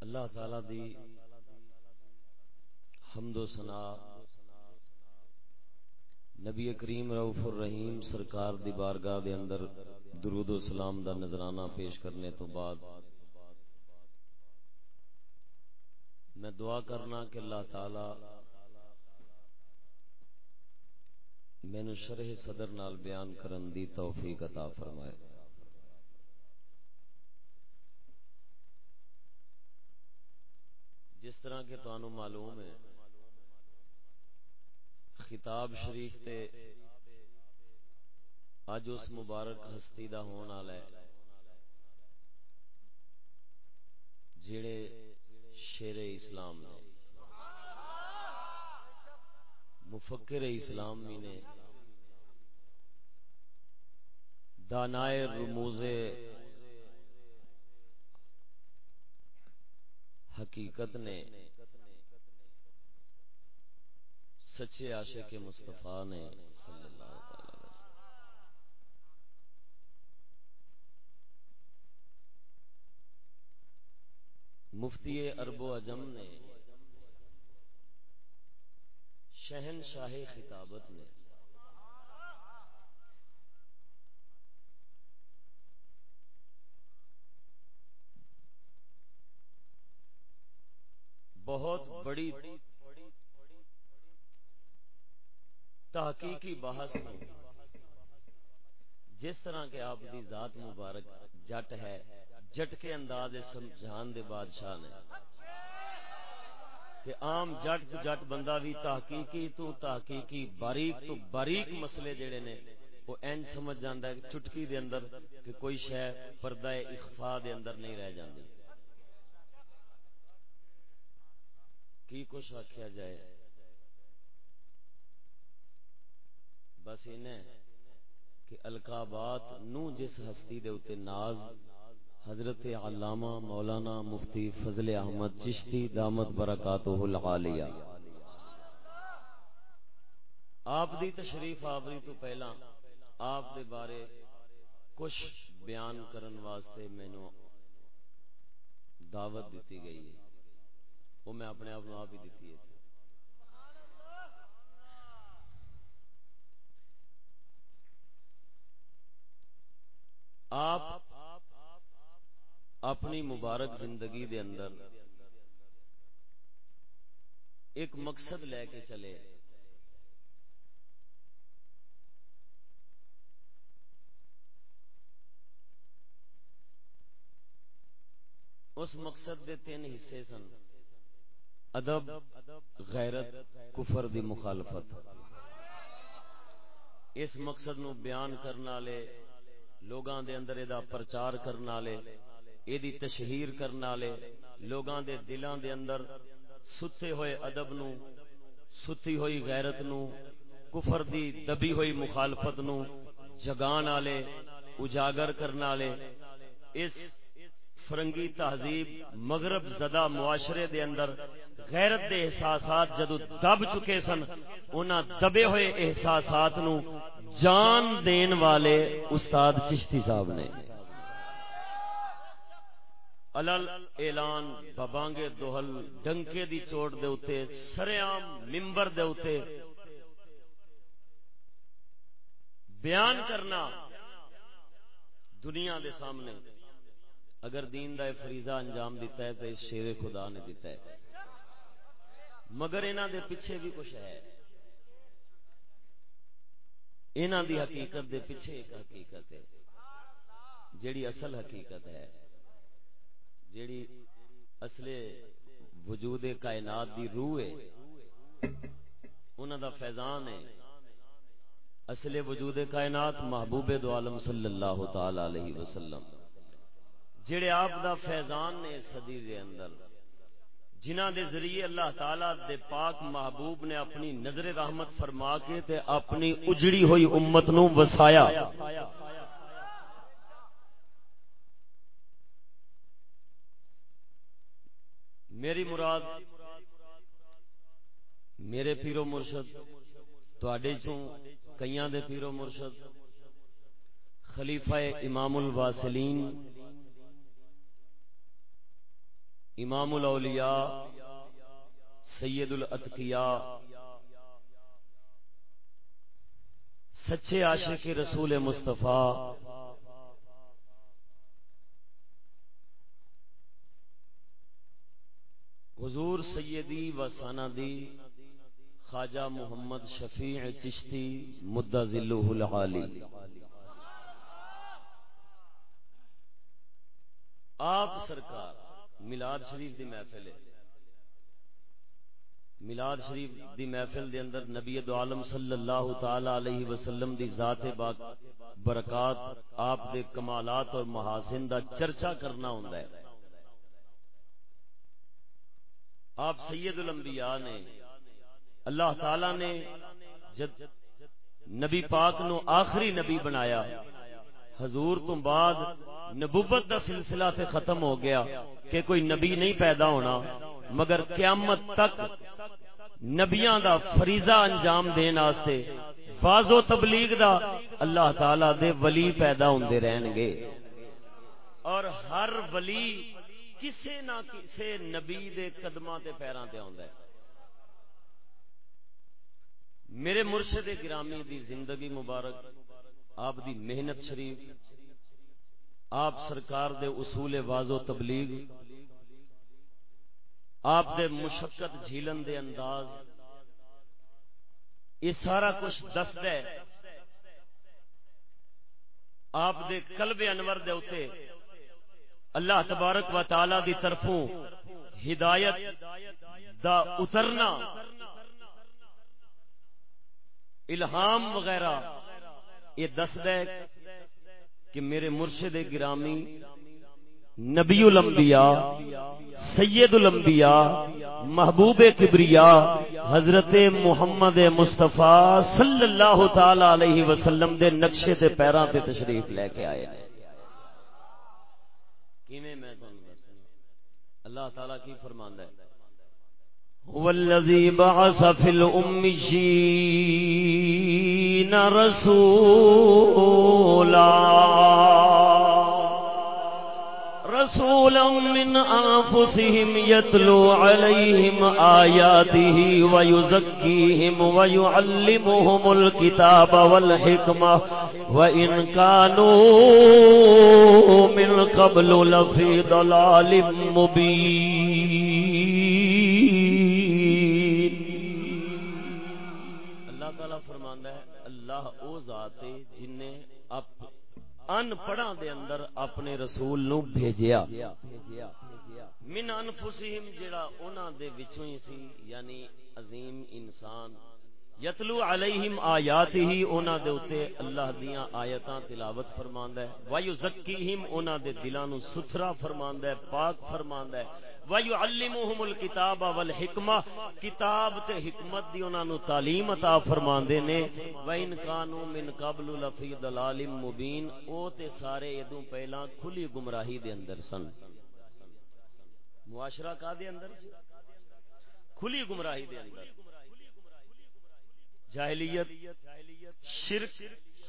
اللہ تعالی دی حمد و ثنا نبی کریم رؤوف الرحیم سرکار دی بارگاہ دے اندر درود و سلام دا نذرانہ پیش کرنے تو بعد میں دعا کرنا کہ اللہ تعالی مینو شرح صدر نال بیان کرن دی توفیق عطا فرمائے۔ جس طرح کے تو معلوم ہے، خطاب شریف تے اج اس مبارک ہستی دا ہون والا ہے، جڑے شیر اسلام نے، مفکر اسلام بھی نے، دانائے رموز حقیقت نے سچے عاشق مصطفیٰ نے صلی اللہ تعالی مفتی ارب و اجم نے شہن شاہ خطابت نے بہت بڑی تحقیقی بحث میں جس طرح کے آپ دی ذات مبارک جٹ ہے، جٹ کے انداز سمجھان دے بادشاہ نے۔ کہ عام جٹ تو جٹ بندہ بھی تحقیقی تو تحقیقی باریک تو باریک مسئلے جڑے نے، وہ این سمجھ جاندا ہے، چٹکی دے اندر کہ کوئی شے پردہ اخفا دے اندر نہیں رہ جاندی۔ کی کچھ آخیا جائے؟ بس انہیں کہ القابات نو جس ہستی دے اتے ناز، حضرت علامہ مولانا مفتی فضل احمد چشتی دامت برکاتہ العالیہ۔ آپ دی تشریف آوری تو پہلا آپ دے بارے کچھ بیان کرن واسطے مینو دعوت دیتی گئی ہے۔ وہ میں اپنے آپ آپ ہی دیتی ہے جی۔ آپ اپنی مبارک زندگی دے اندر ایک مقصد لے کے چلے۔ اس مقصد دے تین حصے سن۔ ادب، غیرت، کفر دی مخالفت۔ اس مقصد نو بیان کرنے والے، لوگاں دے اندر دا پرچار کرنے والے، ایدی تشہیر کرنے والے، لوگاں دے دلاں دے اندر ستے ہوئے ادب نو، ستی ہوئی غیرت نو، کفر دی دبی ہوئی مخالفت نو جگان والے، اجاگر کرنے والے، اس فرنگی تہذیب مغرب زدہ معاشرے دے اندر غیرت دے احساسات جدو دب چکے سن انہاں دبے ہوئے احساسات نو جان دین والے استاد چشتی صاحب نے۔ الل اعلان ببانگے دوہل ڈنکے دی چوٹ دے اتے سریام ممبر دے اتے بیان کرنا دنیا دے سامنے۔ اگر دین دا فریضہ انجام دیتا ہے تو اس شیر خدا نے دیتا ہے۔ مگر انہوں دے پیچھے بھی کچھ ہے۔ انہوں دی حقیقت دے پیچھے ایک حقیقت ہے۔ جیڑی اصل حقیقت ہے۔ جیڑی اصل وجود کائنات دی روح ہے۔ انہوں دا فیضان ہے۔ اصل وجود کائنات محبوب دو عالم صلی اللہ تعالی علیہ وسلم۔ جڑے آپ دا فیضان نے صدی دے اندر جنہ دے ذریعے اللہ تعالی دے پاک محبوب نے اپنی نظر رحمت فرما کے تے اپنی اجڑی ہوئی امت نو وسایا۔ میری مراد، میرے پیرو مرشد، تواڈے چوں کئیاں دے پیرو مرشد، خلیفہ امام الواسلین امام الاولیاء، سید الاتقیاء، سچے عاشق رسول مصطفیٰ، حضور سیدی و ساندی خواجہ محمد شفیع چشتی مدہ ذلہ العالی۔ آپ سرکار ملاد شریف دی محفل ہے۔ ملاد شریف دی محفل دے اندر نبی دو عالم صلی اللہ تعالی علیہ وسلم دی ذات باق برکات آپ دے کمالات اور محاسن دا چرچا کرنا ہوندا ہے۔ آپ سید الانبیاء نے، اللہ تعالی نے جد نبی پاک نو آخری نبی بنایا، حضور تو بعد نبوت دا سلسلہ تے ختم ہو گیا کہ کوئی نبی نہیں پیدا ہونا، مگر قیامت تک نبیاں دا فریضہ انجام دین واسطے فاز و تبلیغ دا اللہ تعالی دے ولی پیدا ہوندے رہن گے۔ اور ہر ولی کسے نہ کسے نبی دے قدماں تے پیراں تے ہوندا ہے۔ میرے مرشد گرامی دی زندگی مبارک، آپ دی محنت شریف آپ سرکار دے اصول واض و تبلیغ، آپ دے مشقت جھیلن دے انداز، یہ سارا کچھ دس دے آپ دے قلب انور دے اتے اللہ تبارک و تعالی دی طرفوں ہدایت دا اترنا، الہام وغیرہ یہ دس دے کہ میرے مرشد گرامی، نبی الانبیاء، سید الانبیاء، محبوب کبریا، حضرت محمد مصطفیٰ صلی اللہ تعالی علیہ وسلم دے نقشے تے پیراں تے تشریف لے کے آئے کیویں میں اللہ تعالی کی فرماندا ہے۔ هو الذي بعث في الأميين رسولا. رسولا من أنفسهم يتلو عليهم آياته ويزكيهم ويعلمهم الكتاب والحكمة. وإن كانوا من قبل لفي ضلال مبين. اللہ او ذات ہے جن نے ان پڑھا دے اندر اپنے رسول نو بھیجیا۔ من انفسہم جڑا انہاں دے وچوں ہی سی یعنی عظیم انسان۔ یتلو علیہم آیاتہ انہاں دے اوتے اللہ دیاں آیتاں تلاوت فرماندا ہے۔ ویزکیہم، انہاں دے دلاں نو ستھرا فرماندا ہے، پاک فرماندا ہے۔ وَيُعَلِّمُهُمُ الْكِتَابَ وَالْحِكْمَةَ کتاب تے حکمت دی انہاں نو تعلیم عطا فرماندے نے۔ وَإِن كَانُوا مِن قَبْلُ لَفِي ضَلَالٍ مُبِينٍ او تے سارے ادوں پہلا کھلی گمراہی دے اندر سن۔ معاشرہ کا دے اندر کھلی گمراہی دے اندر۔ جاہلیت، شرک،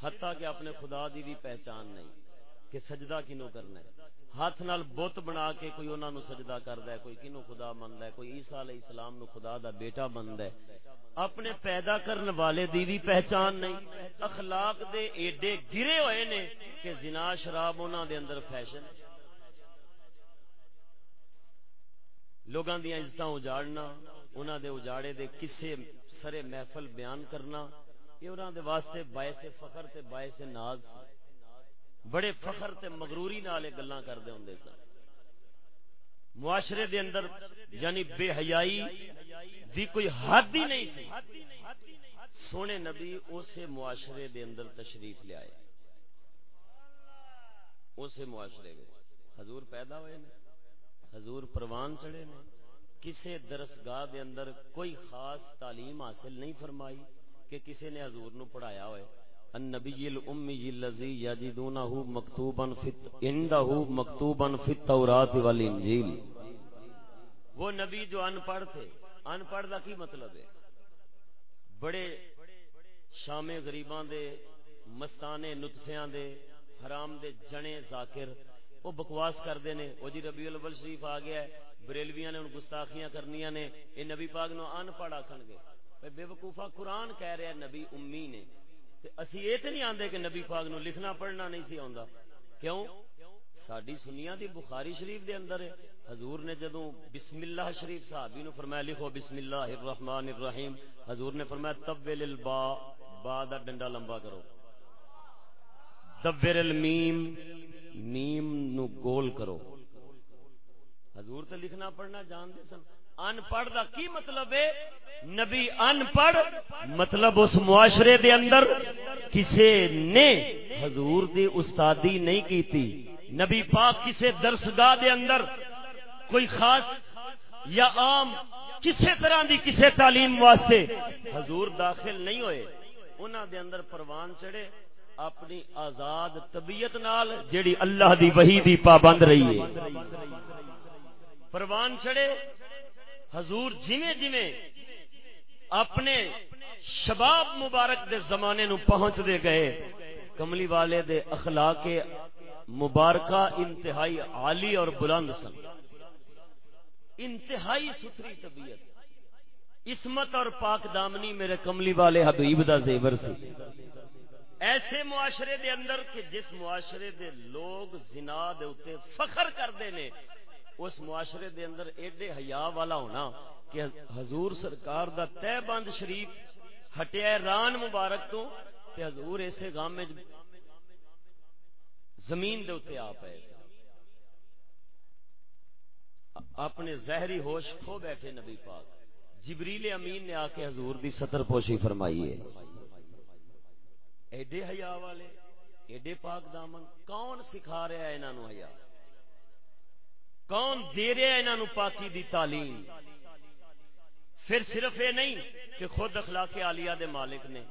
حتیٰ کہ اپنے خدا دی بھی پہچان نہیں، کہ سجدہ کنو کرنا ہے۔ ہاتھ نال بت بنا کے کوئی انہوں نے سجدہ کرتا ہے، کوئی کنو خدا منتا ہے، کوئی عیسیٰ علیہ السلام نو خدا دا بیٹا بنتا ہے۔ اپنے پیدا کرنے والے دی بھی پہچان نہیں، اخلاق دے ایڈے گرے ہوئے نے کہ زنا، شراب انہوں دے اندر فیشن لوگاں دیا عزت اجاڑنا انہوں دے اجاڑے دے کسے سرے محفل بیان کرنا، یہ انہوں دے واسطے باعث فخر تے باعث ناز بڑے فخر تے مغروری نالے گلاں کردے ہوندے سن۔ معاشرے دے اندر یعنی بے حیائی دی کوئی حد ہی نہیں سی۔ سونے نبی اسے معاشرے دے اندر تشریف لے آئے۔ اسے معاشرے میں حضور پیدا ہوئے نے، حضور پروان چڑھے نے۔ کسے درسگاہ دے اندر کوئی خاص تعلیم حاصل نہیں فرمائی کہ کسی نے حضور نو پڑھایا ہوئے۔ النبی الامی الذی یجدونه مکتوبا فی عنده مکتوبا فی التوراۃ والانجیل۔ وہ نبی جو ان پڑھ تھے۔ ان پڑھ دا کی مطلب ہے؟ بڑے شام غریباں دے، مستانے نطفیاں دے، حرام دے جنے ذاکر۔ وہ بکواس کردے نے۔ وہ جی ربیع الاول شریف آ گیا ہے۔ بریلویاں نے ان گستاخیاں کرنیاں نے، یہ نبی پاک نو ان پڑھ آکھن گے۔ بے وقوفا قرآن کہہ رہا نبی امی نے۔ تے اسی یہ تو نہیں آندے کہ نبی پاک نو لکھنا پڑھنا نہیں سی آندا کیوں؟ ساری سنیا دی بخاری شریف دے اندر ہے۔ حضور نے جدو بسم اللہ شریف صحابی نو فرمایا، لکھو بسم اللہ الرحمن الرحیم۔ حضور نے فرمایا، طول البا با دا ڈنڈا لمبا کرو۔ دبر المیم، میم نو گول کرو۔ حضور تے لکھنا پڑھنا جان دے سن۔ ان پڑھ دا کی مطلب ہے؟ نبی ان پڑھ مطلب اس معاشرے دے اندر کسے نے حضور دی استادی نہیں کیتی۔ نبی پاک کسے درسگاہ دے اندر کوئی خاص یا عام کسے طرح دی کسے تعلیم واسطے حضور داخل نہیں ہوئے۔ انہاں دے اندر پروان چڑھے۔ اپنی آزاد طبیعت نال جیڑی اللہ دی وحی دی پابند رہی ہے۔ پروان چڑھے۔ حضور جویں جویں اپنے شباب مبارک دے زمانے نو پہنچ دے گئے۔ کملی والے دے اخلاق مبارکہ انتہائی عالی اور بلند سن۔ انتہائی ستھری طبیعت۔ اسمت اور پاک دامنی میرے کملی والے حبیب دا زیور سی۔ ایسے معاشرے دے اندر کہ جس معاشرے دے لوگ زنا دے اتے فخر کردے نے اس معاشرے دے اندر ایڈے حیا والا ہونا کہ حضور سرکار دا تہ بند شریف ہٹیا ران مبارک تو، تے حضور ایسے گام میں زمین دے اتے آپ ہے اپنے زہری ہوش کھو بیٹھے نبی پاک۔ جبریل امین نے آ کے حضور دی سطر پوشی فرمائی ہے۔ ایڈے حیا والے، ایڈے پاک دامن کون سکھا رہا ہے انہوں حیا؟ کون دے رہا ہے انہوں پاکی دی تعلیم؟ پھر صرف یہ نہیں کہ خود اخلاق عالیہ دے مالک نے،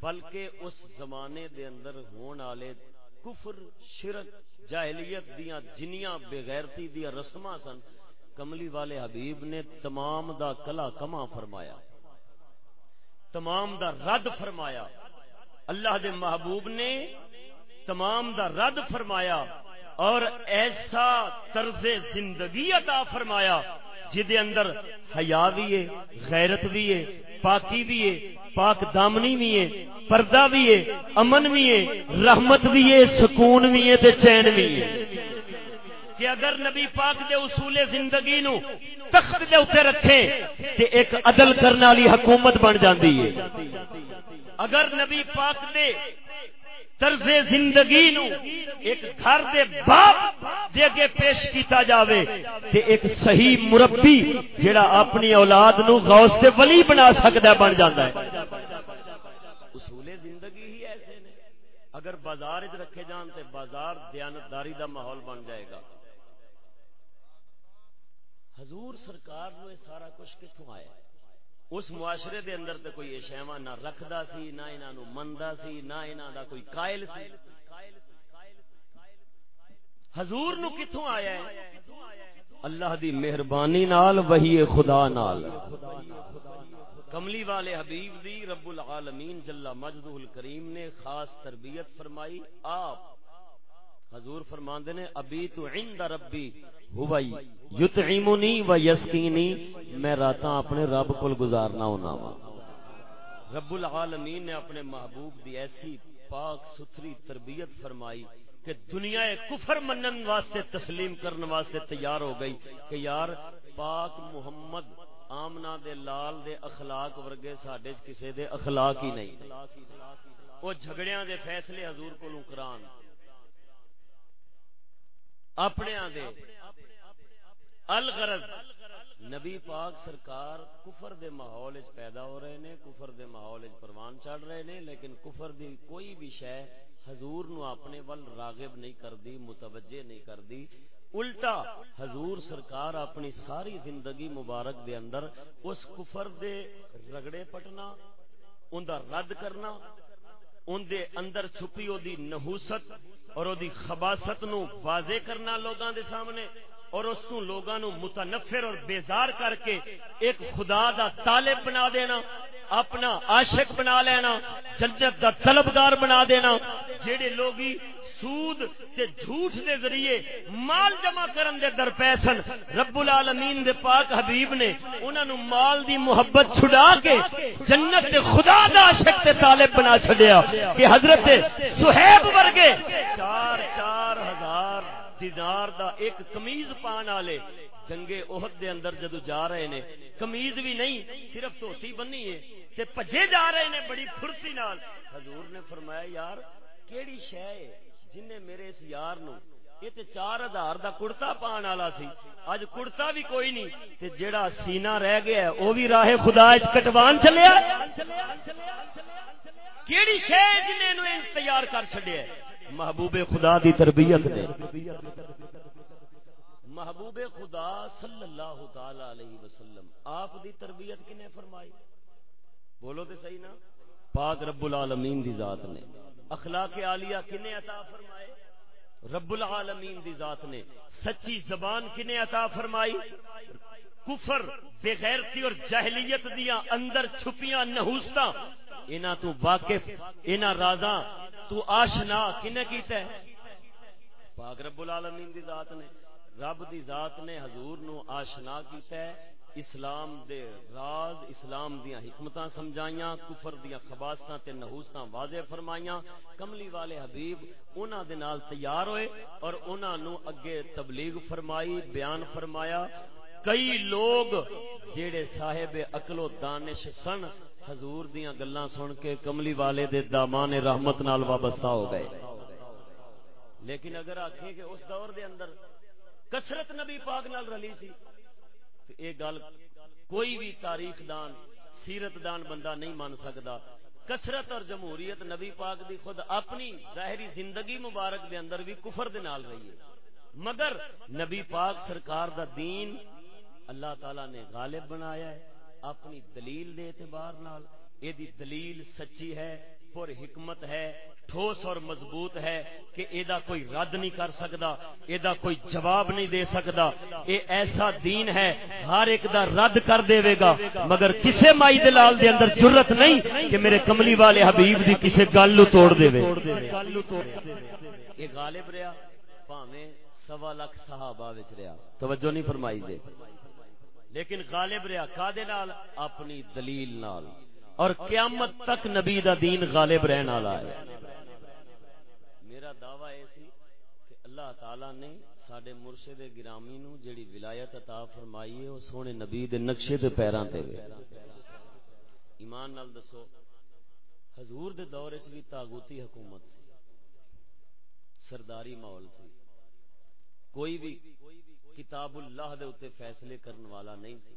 بلکہ اس زمانے دے اندر ہون والے کفر، شرک، جاہلیت دیاں جنیاں بغیرتی دیا رسماں سن۔ کملی والے حبیب نے تمام دا کلا کما فرمایا، تمام دا رد فرمایا۔ اللہ دے محبوب نے تمام دا رد فرمایا۔ اور ایسا طرز زندگی عطا فرمایا جہد اندر حیا بھی ہے، غیرت بھی ہے، پاکی بھی ہے، پاک دامنی بھی ہے، پردہ بھی ہے، امن بھی ہے، رحمت بھی ہے، سکون بھی ہے تے چین بھی ہے۔ کہ اگر نبی پاک دے اصول زندگی نو تخت دے اتنے رکھے تے ایک عدل کرنے والی حکومت بن جاندی ہے۔ اگر نبی پاک دے طرز زندگی نو ایک گھر دے باپ دے اگے پیش کیتا جاوے تے ایک صحیح مربی جڑا اپنی اولاد نو غوث تے ولی بنا سکدا بن جاندا ہے۔ اصول زندگی ہی ایسے نے۔ اگر بازار وچ رکھے جان تے بازار دیانتداری دا ماحول بن جائے گا۔ حضور سرکار نو سارا کچھ کتوں آیا ہے؟ اس معاشرے دے اندر تے کوئی شہوا نہ رکھدا سی، نہ انہاں نو مندا سی، نہ انہاں دا کوئی قائل سی۔ حضور نو کتھوں آیا ہے؟ اللہ دی مہربانی نال وہی خدا نال۔ کملی والے حبیب دی رب العالمین جل مجدہ الکریم نے خاص تربیت فرمائی، آپ حضور فرماندے نے، ابھی تو عند ربی ہوئی، یطعمنی و یسقینی، میں راتاں اپنے رب کول گزارنا ہونا وا۔ رب العالمین نے اپنے محبوب دی ایسی پاک ستھری تربیت فرمائی کہ دنیا کفر منن واسطے، تسلیم کرنے واسطے تیار ہو گئی کہ یار، پاک محمد آمنا دے، لال دے اخلاق ورگے ساڈے کسے دے اخلاق ہی نہیں۔ وہ جھگڑیاں دے فیصلے حضور کو کران۔ اپنے دے۔ الغرض، نبی پاک سرکار کفر دے ماحول وچ پیدا ہو رہے نے، کفر دے ماحول وچ پروان چڑھ رہے نے، لیکن کفر دی کوئی بھی شے حضور نو اپنے ول راغب نہیں کردی، متوجہ نہیں کردی۔ الٹا حضور سرکار اپنی ساری زندگی مبارک دے اندر اس کفر دے رگڑے پٹنا، ان دا رد کرنا ان دے اندر چھپی او دی نحوست اور او دی خباست نو واضح کرنا لوگاں دے سامنے اور اس کو لوگاں نو متنفر اور بیزار کر کے ایک خدا دا طالب بنا دینا، اپنا عاشق بنا لینا، جنت دا طلبگار بنا دینا جڑے لوگی سود تے جھوٹ دے ذریعے مال جمع کرن دے در پیسن رب العالمین دے پاک حبیب نے انہاں نو مال دی محبت چھڑا کے جنت دے خدا دا عاشق تے طالب بنا چھڈیا کہ حضرت صہیب ورگے چار چار ہزار دینار دا ایک کمیز پان والے جنگے عہد دے اندر جدو جا رہے نے کمیز بھی نہیں، صرف دھوتی بنی ہے تے پجے جا رہے نے بڑی پھرتی نال۔ حضور نے فرمایا، یار، کیڑی شے ہے؟ جن نے میرے اس یار نو یہ تے چار ہزار دا کڑتا پان والا سی اج کڑتا بھی کوئی نہیں، تے جیڑا سینہ رہ گیا ہے وہ بھی راہ خدا اچ کٹوان چلیا کیڑی شے جن نے تیار کر چھڈیا محبوب خدا دی تربیت نے محبوب خدا صلی اللہ تعالی علیہ وسلم، آپ دی تربیت کنے فرمائی؟ بولو تے صحیح نا؟ پاک رب العالمین دی ذات نے۔ اخلاق عالیہ کنے عطا فرمائے؟ رب العالمین دی ذات نے سچی زبان کنے عطا فرمائی؟ کفر بے غیرتی اور جہلیت دیا اندر چھپیاں نحوستا اینا تو واقف، اینا رازاں، تو آشنا کنے کیتا ہے پاک رب العالمین دی ذات نے، رب دی ذات نے حضور نو آشنا کیتا ہے اسلام دے راز، اسلام دیا حکمت سمجھائیاں، کفر دیا خباستاں تے نحوستاں واضح فرمائیاں۔ کملی والے حبیب انہاں دے نال تیار ہوئے اور انہاں نو اگے تبلیغ فرمائی، بیان فرمایا۔ کئی لوگ جیڑے صاحب عقل و دانش سن، حضور دیاں گلاں سن کے کملی والے دے دامان رحمت نال وابستہ ہو گئے۔ لیکن اگر آخیں کہ اس دور دے اندر کسرت نبی پاک نال رلی سی یہ گل کوئی بھی تاریخ دان، سیرت دان بندہ نہیں مان سکتا۔ کسرت اور جمہوریت نبی پاک دی خود اپنی ظاہری زندگی مبارک دے اندر بھی کفر دے نال رہی ہے۔ مگر نبی پاک سرکار دا دین اللہ تعالی نے غالب بنایا ہے، اپنی دلیل دے اعتبار نال۔ یہ دلیل سچی ہے پر حکمت ہے، ٹھوس اور مضبوط ہے کہ ایدا کوئی رد نہیں کر سکتا ایدا کوئی جواب نہیں دے سکتا اے ایسا دین ہے، ہر ایک دا رد کر دے گا۔ مگر کسے مائی دلال دے اندر جرت نہیں کہ میرے کملی والے حبیب دی کسے گل توڑ دے وے۔ یہ غالب رہا پاویں سوا لاکھ صحابہ وچ رہا توجہ نہیں فرمائی دے۔ لیکن غالب رہا کا دے نال؟ اپنی دلیل نال۔ اور قیامت تک نبی دا دین غالب رہن والا ہے۔ میرا دعویٰ یہ سی کہ اللہ تعالی نے سڈے مرشد گرامی نو جڑی ولایت عطا فرمائی ہے، وہ سونے نبی دے نقشے تے پیراں تے ایمان نال دسو، حضور دے دور وچ بھی تاغوتی حکومت سی، سرداری ماحول سی۔ کوئی بھی کتاب اللہ دے اوتے فیصلے کرن والا نہیں سی۔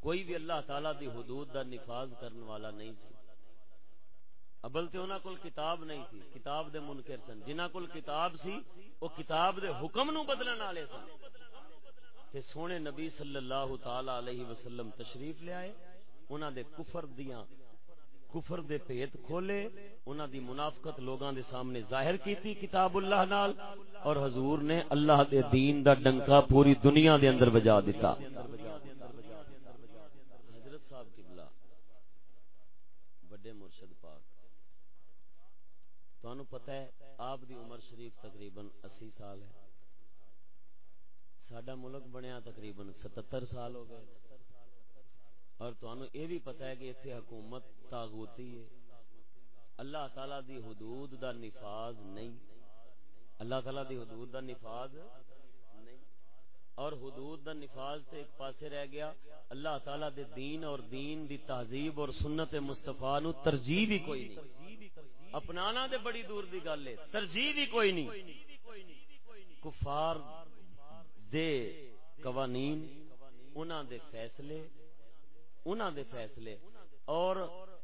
کوئی بھی اللہ تعالی دی حدود دا نفاذ کرن والا نہیں سی۔ ابل تے انہاں کول کتاب نہیں سی، کتاب دے منکر سن۔ جنہاں کول کتاب سی او کتاب دے حکم نو بدلن والے سن۔ تے سونے نبی صلی اللہ تعالی علیہ وسلم تشریف لے آئے، انہاں دے کفر دیاں، کفر دے پیت کھولے، انہاں دی منافقت لوگاں دے سامنے ظاہر کیتی کتاب اللہ نال۔ اور حضور نے اللہ دے دین دا ڈنکا پوری دنیا دے اندر بجا دیتا۔ تو پتا ہے، آپ دی عمر شریف تقریباً اسی سال ہے۔ سڈا ملک بنیا تقریباً ستر سال ہو گئے۔ اور تمہیں یہ بھی پتا ہے کہ اتنے حکومت تاغوتی ہے۔ اللہ تعالی دی حدود دا نفاذ نہیں۔ اللہ تعالی دی حدود دا نفاذ نہیں۔ اور حدود دا نفاذ تے ایک پاسے رہ گیا۔ اللہ تعالی دے دین اور دین دی تہذیب اور سنت مصطفیٰ نو ترجیح بھی کوئی نہیں۔ اپنانا دے بڑی دور دی گل ہے، ترجیح بھی کوئی نہیں۔ کفار دے قوانین، انہاں دے فیصلے، انہاں دے فیصلے، اور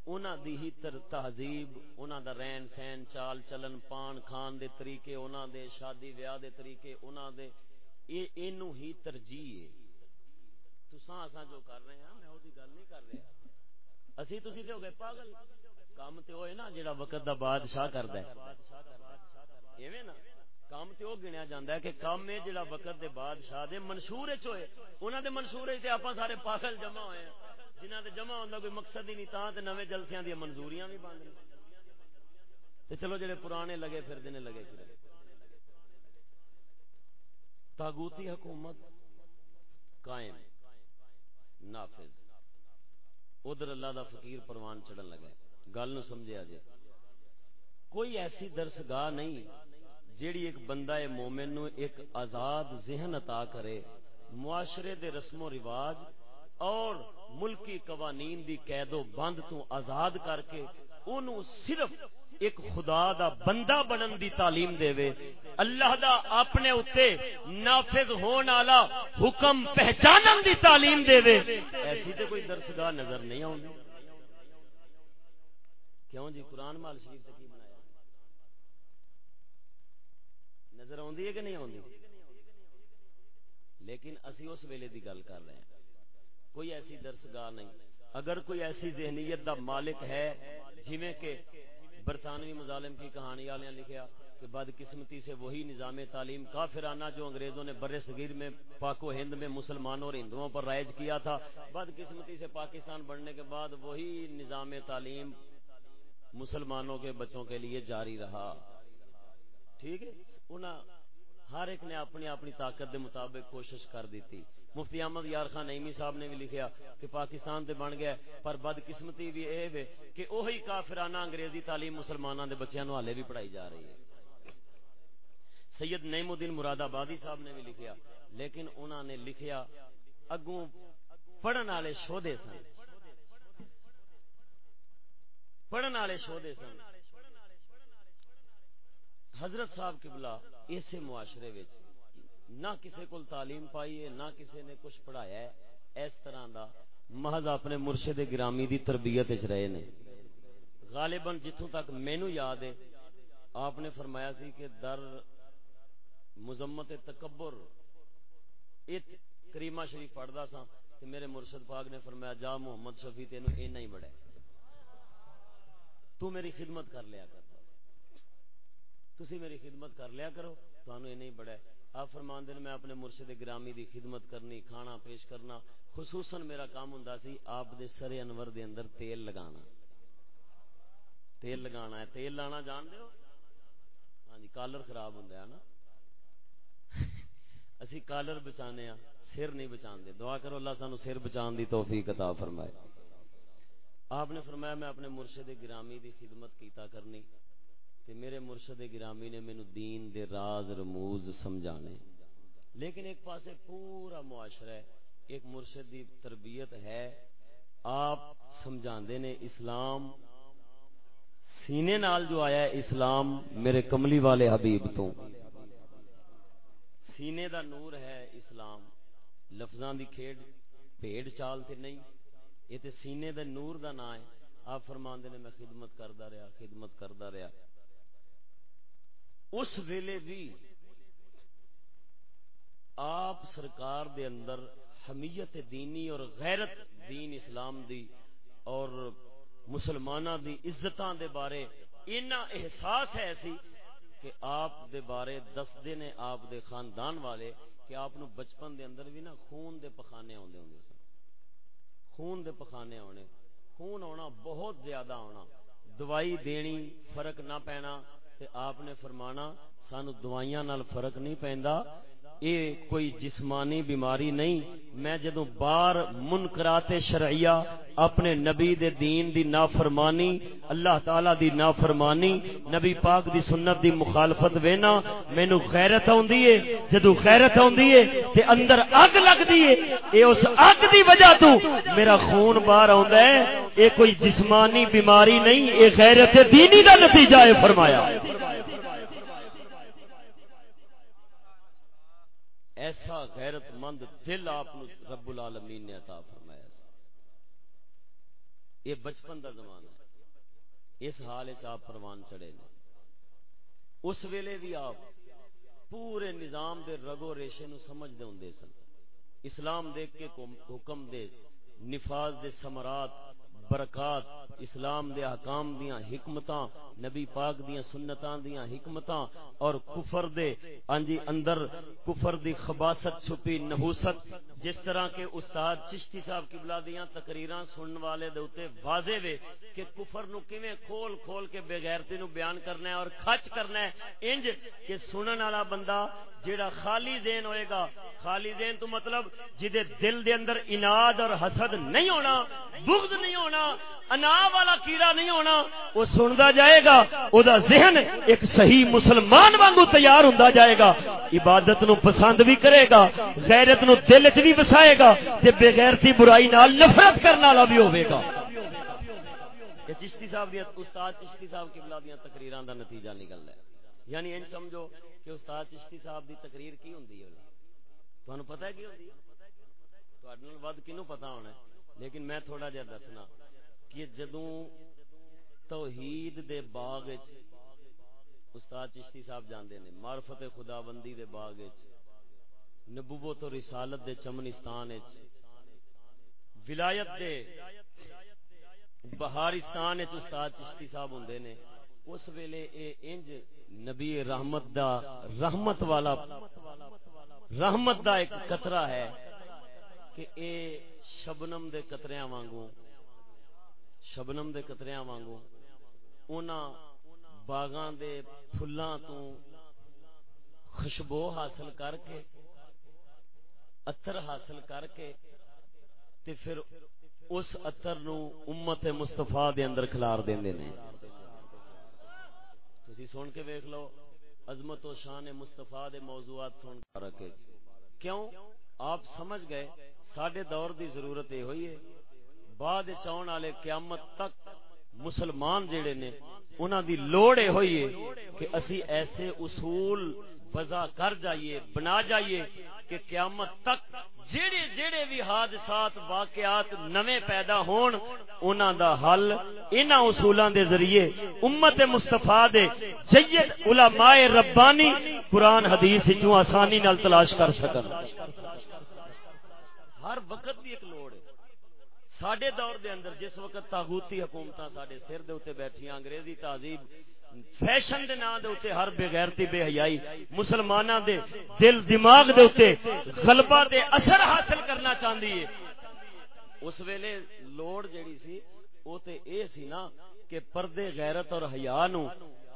انہاں دی ہی تہذیب، انہاں دا رہن سہن، چال چلن، پان کھان دے طریقے، انہاں دے شادی بیاہ دے طریقے، انہاں دے، اے اینو ہی ترجیح ہے۔ تساں اساں جو کر رہے ہیں میں او دی گل نہیں کر رہا۔ اسی تسی تے ہو گئے پاگل؟ کام تے ہوئے نا جڑا وقت دا بادشاہ کردا ہے۔ ایویں نا، کام تے او گنیا جاندا ہے کہ کام ہے جڑا وقت دے بادشاہ دے منشور وچ ہوئے۔ انہاں دے منشور وچ تے اپاں سارے پاگل جمع ہوئے ہیں۔ جنہاں دے جمع ہوندا کوئی مقصد ہی نہیں، تاں تے نویں جلسیاں دی منظوریاں بھی بن بند چلو جڑے پرانے لگے پھر دن لگے پھر تاغوتی حکومت قائم، نافذ۔ ادھر اللہ دا فقیر پروان چڑھن لگا گل نو سمجھا جی کوئی ایسی درس گاہ نہیں جیڑی ایک بندہ مومن نو ایک آزاد ذہن عطا کرے، معاشرے دے رسم و رواج اور ملکی قوانین دی قید و بند تو آزاد کر کے انہوں صرف ایک خدا دا بندہ بنن دی تعلیم دے وے اللہ دا اپنے اتے نافذ ہون والا حکم پہچانن دی تعلیم دے وے ایسی تے کوئی درسگاہ نظر نہیں آؤں کیوں جی؟ قرآن مال شریف تے کی بنایا جی۔ نظر آندی ہے کہ نہیں آندی لیکن اسی اس ویلے دی گل کر رہے ہیں۔ کوئی ایسی درسگاہ نہیں۔ اگر کوئی ایسی ذہنیت دا مالک ہے، جویں کہ برطانوی مظالم کی کہانی والے لکھیا کہ بد قسمتی سے وہی نظام تعلیم کافرانہ جو انگریزوں نے بر صغیر میں پاک و ہند میں مسلمانوں اور ہندوؤں پر رائج کیا تھا بد قسمتی سے پاکستان بڑھنے کے بعد وہی نظام تعلیم مسلمانوں کے بچوں کے لیے جاری رہا۔ ٹھیک ہے؟ ہر ایک نے اپنی اپنی طاقت دے مطابق کوشش کر دی تھی مفتی احمد یار خان نئیمی صاحب نے بھی لکھیا کہ پاکستان تے بن گیا، پر بد قسمتی بھی اے وے کہ اوہی کافرانہ انگریزی تعلیم مسلمانوں دے بچیاں نو حالے بھی پڑھائی جا رہی ہے۔ سید نعیم الدین مراد آبادی صاحب نے بھی لکھیا، لیکن انہوں نے لکھیا، اگوں پڑھن والے شودے سن۔ پڑھن والے شودے سن۔ حضرت صاحب قبلہ اسے معاشرے وچ نہ کسی کو تعلیم پائی ہے، نہ کسی نے کچھ پڑھایا ہے۔ اس طرح دا محض اپنے مرشد گرامی دی تربیت رہے نے۔ غالباً جتوں تک مینو یاد ہے، آپ نے فرمایا سی کہ در مذمت تکبر ات کریمہ شریف پڑھتا سا کہ میرے مرشد پاک نے فرمایا، جا محمد شفیع تینوں اینا ہی بڑا تو میری خدمت کر لیا کر۔ تسی میری خدمت کر لیا کرو۔ تو انہوں اینا بڑا ہے۔ آپ فرمان دن میں اپنے مرشد گرامی دی خدمت کرنی، کھانا پیش کرنا، خصوصاً میرا کام ہوں سی آپ دے سر انور دے اندر تیل لگانا۔ تیل لگانا ہے۔ تیل لانا جان دے ہاں جی کالر خراب ہوں نا؟ اسی کالر بچانے ہاں سر نہیں بچان دے دعا کرو اللہ سانو سر بچان دی توفیق عطا فرمائے۔ آپ نے فرمایا میں اپنے مرشد گرامی دی خدمت کیتا کرنی، تے میرے مرشد گرامی نے مینو دین دے راز رموز سمجھانے۔ لیکن ایک پاسے پورا معاشرہ ہے، ایک مرشد دی تربیت ہے۔ آپ سمجھاندے نے اسلام، سینے نال جو آیا ہے اسلام میرے کملی والے حبیب تو۔ سینے دا نور ہے اسلام۔ لفظاں دی کھیڑ پیڑ چال تے نہیں۔ یہ تے سینے دے نور دا نا ہے۔ آپ فرماندے نے میں خدمت کردا رہا، خدمت کردا رہا۔ اس ویلے بھی آپ سرکار دے اندر حمیت دینی اور غیرت دین اسلام دی اور مسلمانہ دی عزتاں دے بارے اینا احساس ہے ایسی کہ آپ دے بارے دس دینے آپ دے خاندان والے کہ آپ نو بچپن دے اندر بھی نا خون دے پخانے آنے ہوں سن خون دے پخانے آنے خون آنا بہت زیادہ آنا دوائی دینی فرق نہ پینا تے آپ نے فرمانا سانو دوائیاں نال فرق نہیں پیندا اے کوئی جسمانی بیماری نہیں، میں جدو بار منکرات شرعیہ اپنے نبی دے دین دی نافرمانی، اللہ تعالی دی نافرمانی، نبی پاک دی سنت دی مخالفت وینا مینو غیرت آندی ہے جدو غیرت آندی ہے تے اندر اگ لگدی ہے، اے اس اگ دی وجہ تو میرا خون باہر آندا ہے، اے کوئی جسمانی بیماری نہیں، اے غیرت دینی دا نتیجہ ہے، فرمایا ایسا غیرت مند دل آپ رب العالمین نے عطا فرمایا یہ بچپن کا زمانہ ہے۔ اس حال آپ پروان چڑھے نے۔ اس ویلے بھی آپ پورے نظام دے رگو ریشے نو سمجھ دے ہوں سن۔ اسلام دیکھ کے حکم دے نفاذ دے سمرات برکات، اسلام دے حکام دیاں حکمتاں، نبی پاک دیاں سنتاں دیاں حکمتاں، اور کفر دے انجی اندر کفر دی خباست چھپی نحوست، جس طرح کے استاد چشتی صاحب قبلہ دیاں تقریراں سنن والے دے اوتے واضح وے کہ کفر نو کیویں کھول کھول کے بے غیرتی نو بیان کرنا ہے اور کھچ کرنا ہے، انج کہ سنن والا بندہ جیڑا خالی ذہن ہوئے گا، خالی ذہن تو مطلب جدے دل دے اندر اناد اور حسد نہیں ہونا، بغض نہیں ہونا انا والا کیڑا نہیں ہونا، وہ سنتا جائے گا او دا ذہن ایک صحیح مسلمان وانگو تیار ہوندا جائے گا، عبادت نو پسند بھی کرے گا، غیرت نو دل وچ بھی وسائے گا، تے بے غیرتی برائی نال نفرت کرنے والا بھی ہوے گا۔ یہ چشتی صاحب دی استاد چشتی صاحب کی بلا دیاں تقریراں دا نتیجہ نکلدا ہے۔ یعنی ان سمجھو کہ استاد چشتی صاحب دی تقریر کی ہوندی ہے؟ تھانوں پتہ ہے کی ہوندی ہے؟ تہاڈے نال ود کینو پتہ ہونا ہے، لیکن میں تھوڑا جہا دسنا۔ کہ جدوں توحید دے باغ وچ استاد چشتی صاحب جاندے نے، معرفت خداوندی دے باغ وچ، نبوت و رسالت دے چمنستان وچ، ولایت دے بہارستان وچ استاد چشتی صاحب ہوندے نے، اس ویلے اے انج نبی رحمت دا رحمت والا، رحمت دا ایک قطرہ ہے کہ اے شبنم دے قطریاں وانگوں شبنم دے قطریاں وانگوں انہاں باغاں دے پھلاں تو خوشبو حاصل کر کے اتر حاصل کر کے تے پھر اس اتر نو امت مصطفیٰ دے اندر کھلار دیندے نے۔ تسی سن کے ویکھ لو، عظمت و شان مصطفیٰ دے موضوعات سن کر رکھے۔ کیوں؟ آپ سمجھ گئے، ساڈے دور دی ضرورت یہ ہوئی ہے بعد چاؤن والے قیامت تک مسلمان جڑے نے، انہاں دی لوڑ یہ ہوئی ہے کہ اسی ایسے اصول وضع کر جائیے، بنا جائیے کہ قیامت تک جڑے جڑے بھی حادثات، واقعات نویں پیدا ہون، انہاں دا حل انہاں اصولاں دے ذریعے امت مصطفی دے جید علماء ربانی قرآن حدیث وچوں آسانی نال تلاش کر سکن۔ ہر وقت دی ایک لوڑ ساڈے دور دے اندر جس وقت تاغوتی حکومتاں ساڈے سر دے اوتے بیٹھیاں، انگریزی تہذیب فیشن دے نام دے اوتے ہر بے غیرتی بے حیائی، مسلماناں دے دل دماغ دے اوتے غلبہ دے اثر حاصل کرنا چاہندی ہے۔ اس ویلے لوڑ جیڑی سی، او تے اے سی نا کہ پردے غیرت اور حیا نو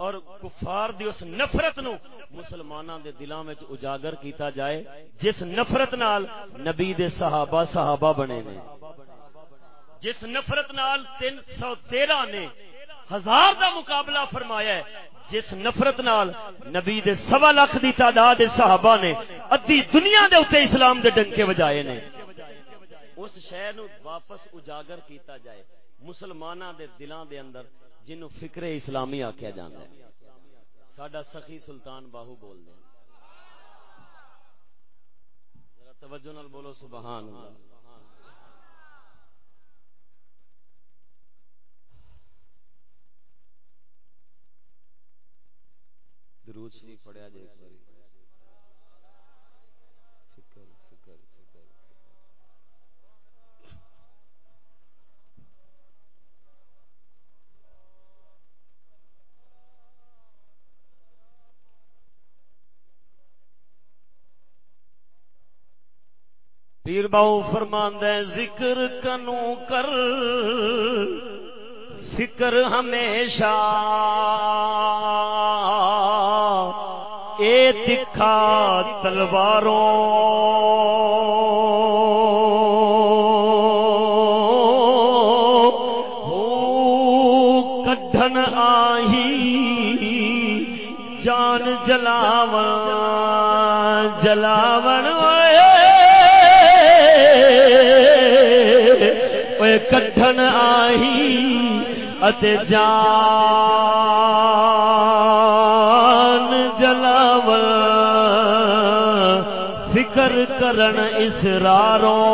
اور کفار دی اس نفرت نو مسلماناں دے دلاں وچ اجاگر کیتا جائے، جس نفرت نال نبی دے صحابہ صحابہ بنے نے۔ جس نفرت نال 313 نے ہزار دا مقابلہ فرمایا ہے، جس نفرت نال نبی دے سوا لاکھ دی تعداد صحابہ نے ادھی دنیا دے اوتے اسلام دے ڈنکے وجائے نے۔ اس شہر نو واپس اجاگر کیتا جائے، مسلماناں دے دلاں دے اندر جنو فکر اسلامی آکھیا جاندا ہے۔ ساڈا سخی سلطان باہو بول دے۔ ذرا توجہ نال بولو، سبحان اللہ۔ درود شریف پڑھیا جائے ایک باری فکر فکر فکر۔ پیر باؤ فرماندہ ذکر کنو کر۔ فکر ہمیشہ۔ اے تکھا تلواروں کڈن آہی جان جلاو جلاون کٹھن آہی اتے جان جلاول فکر کرن اسراروں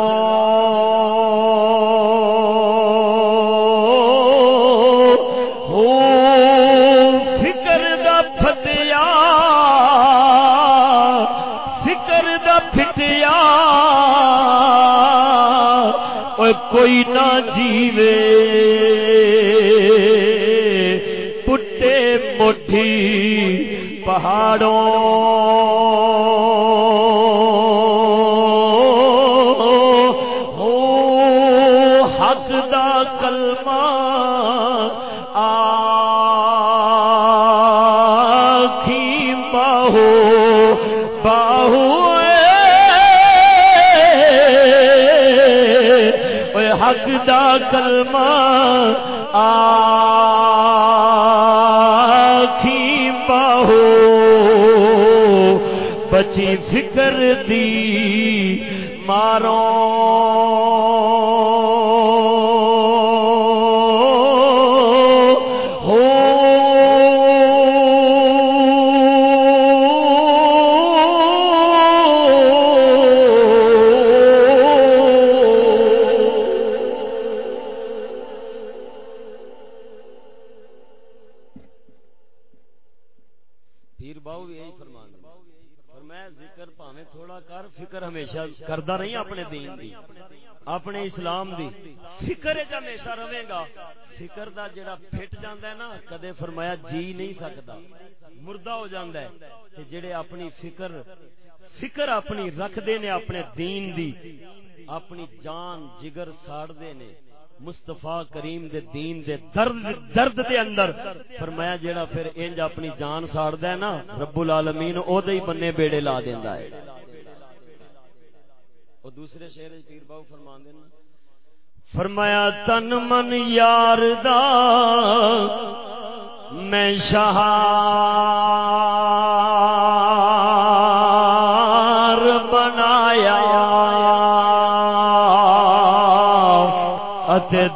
ہو فکر دا پھٹیا، فکر دا پھٹیا۔ کوئی نہ جیوے، پٹے کوٹھی پہاڑوں حق دا کلمہ آخی باہو باہو حق دا کلمہ ہمیشہ کردا نہیں اپنے دین دی، اپنے اسلام دی۔ فکر چ ہمیشہ رہے گا۔ فکر دا جڑا پھٹ جاندا ہے نا، کدے فرمایا جی نہیں سکدا۔ مردہ ہو جاندا ہے۔ تے جڑے اپنی فکر فکر اپنی رکھ دے نے اپنے دین دی، اپنی جان جگر ساڑ دے نے۔ مصطفیٰ کریم دے دین دے درد درد دے اندر فرمایا جیڑا پھر انج اپنی جان ساڑدا ہے نا، رب العالمین، او دے ہی بننے بیڑے لا دیندا ہے۔ وہ دوسرے شہر پیر باؤ فرما دینا فرمایا، تن من یار دا میں شہار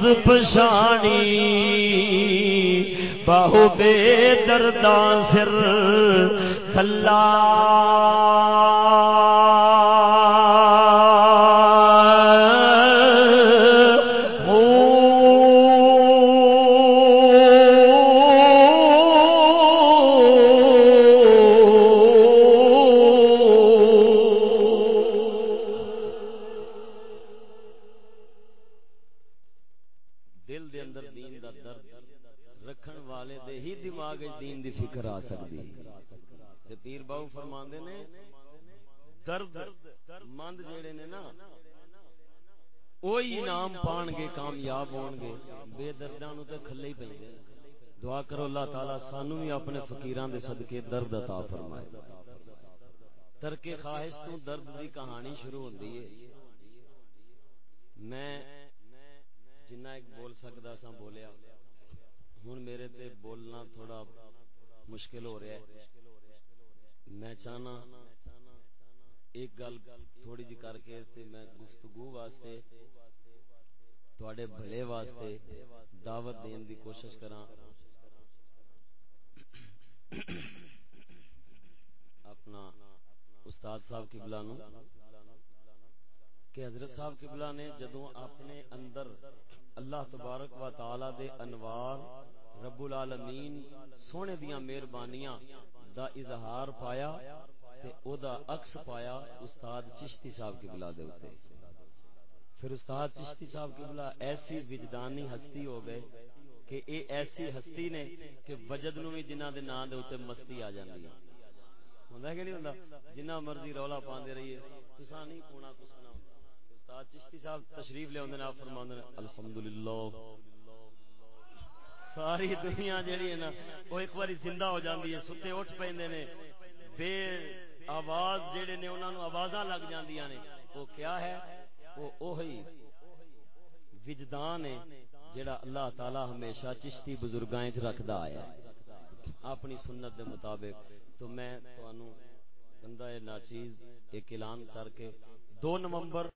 رمز پشانی بہو بے دردان سے کرو، اللہ تعالی سانو بھی اپنے فقیراں دے صدقے درد عطا فرمائے۔ ترک خواہش تو درد دی کہانی شروع ہوندی ہے۔ میں جنہ ایک بول سکدا سا بولیا۔ ہن میرے تے بولنا تھوڑا مشکل ہو رہا ہے۔ میں چاہنا ایک گل تھوڑی جی کر کے تے میں گفتگو واسطے تھوڑے بھلے واسطے دعوت دین دی کوشش کراں۔ اپنا استاد صاحب قبلہ نو، کہ حضرت صاحب قبلہ نے جدوں اپنے اندر اللہ تبارک و تعالی دے انوار، رب العالمین سونے دیاں مہربانیاں دا اظہار پایا تے او دا عکس پایا استاد چشتی صاحب قبلہ دے اوتے۔ پھر استاد چشتی صاحب کی بلا ایسی وجدانی ہستی ہو گئے کہ اے ایسی ہستی نے کہ وجد نو بھی جنہ دے نام دے اوتے مستی آ جاندی ہے۔ ہوندا کہ نہیں ہوندا؟ جنہ مرضی رولا پاندے رہیے۔ تساں نہیں کونا کچھ نہ ہوندا۔ استاد چشتی صاحب تشریف لے اوندے نال فرماندے الحمدللہ۔ ساری دنیا جیڑی ہے نا، وہ ایک باری زندہ ہو جاندی ہے، ستے اٹھ پیندے نے۔ بے آواز جیڑے نے انہاں نو آوازاں لگ جاندیاں نے، وہ کیا ہے؟ وہ اوہی وجدان ہے۔ جڑا اللہ تعالی ہمیشہ چشتی بزرگائیں وچ رکھدا آیا ہے۔ اپنی سنت دے مطابق۔ تو میں تانوں بندہ ناچیز ایک اعلان کر کے دو نومبر